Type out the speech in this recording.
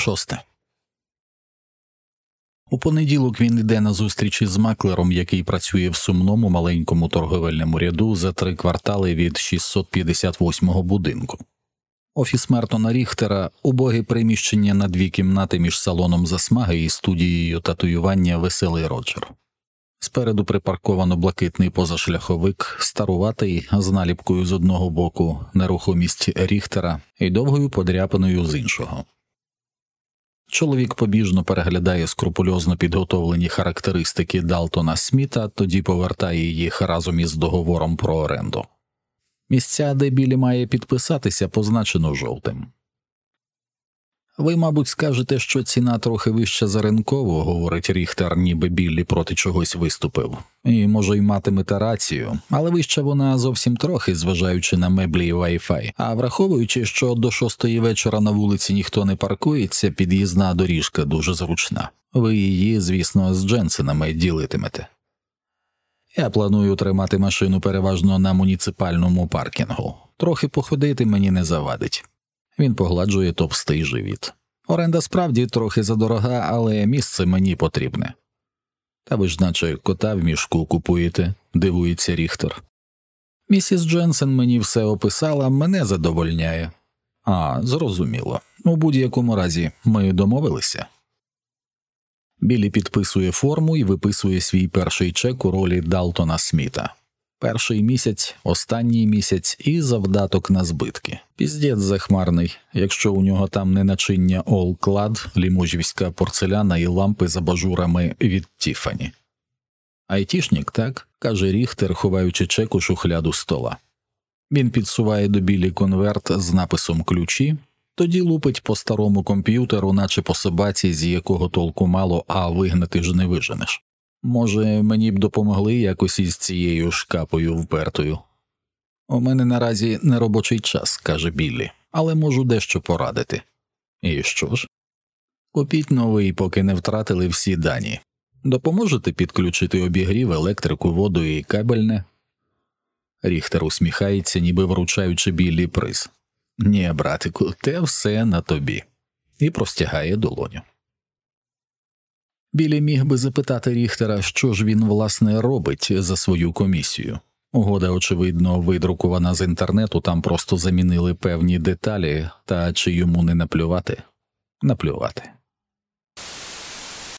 Шосте. У понеділок він йде на зустріч із маклером, який працює в сумному маленькому торговельному ряду за три квартали від 658-го будинку. Офіс Мертона Ріхтера убоге приміщення на дві кімнати між салоном засмаги і студією татуювання Веселий Роджер. Спереду припарковано блакитний позашляховик, старуватий з наліпкою з одного боку, нерухомість Ріхтера і довгою подряпиною з іншого. Чоловік побіжно переглядає скрупульозно підготовлені характеристики Далтона Сміта, тоді повертає їх разом із договором про оренду. Місця, де білі має підписатися, позначено жовтим. Ви, мабуть, скажете, що ціна трохи вища за ринкову, говорить Ріхтер, ніби Біллі проти чогось виступив, і може й матимете рацію, але вища вона зовсім трохи, зважаючи на меблі і Wi-Fi. А враховуючи, що до шостої вечора на вулиці ніхто не паркується, під'їзна доріжка дуже зручна. Ви її, звісно, з Дженсенами ділитимете. Я планую тримати машину переважно на муніципальному паркінгу. Трохи походити мені не завадить. Він погладжує товстий живіт. Оренда справді трохи задорога, але місце мені потрібне. Та ви ж, наче кота в мішку купуєте, дивується Ріхтер. Місіс Дженсен мені все описала, мене задовольняє. А, зрозуміло. У будь-якому разі ми домовилися. Білі підписує форму і виписує свій перший чек у ролі Далтона Сміта. Перший місяць, останній місяць і завдаток на збитки. Піздець захмарний, якщо у нього там не начиння Олклад, лімужівська порцеляна і лампи з абажурами від Тіфані. Айтішнік, так, каже Ріхтер, ховаючи чек у шухляду стола. Він підсуває до білі конверт з написом ключі, тоді лупить по старому комп'ютеру, наче по собаці, з якого толку мало, а вигнати ж не виженеш. Може, мені б допомогли якось із цією шкапою впертою. У мене наразі не робочий час, каже Біллі, але можу дещо порадити. І що ж? Купіть новий, поки не втратили всі дані. Допоможете підключити обігрів, електрику, воду і кабельне? Ріхтер усміхається, ніби вручаючи Біллі приз. Ні, братику, те все на тобі, і простягає долоню. Білі міг би запитати Ріхтера, що ж він власне робить за свою комісію. Угода, очевидно, видрукована з інтернету, там просто замінили певні деталі, та чи йому не наплювати? Наплювати.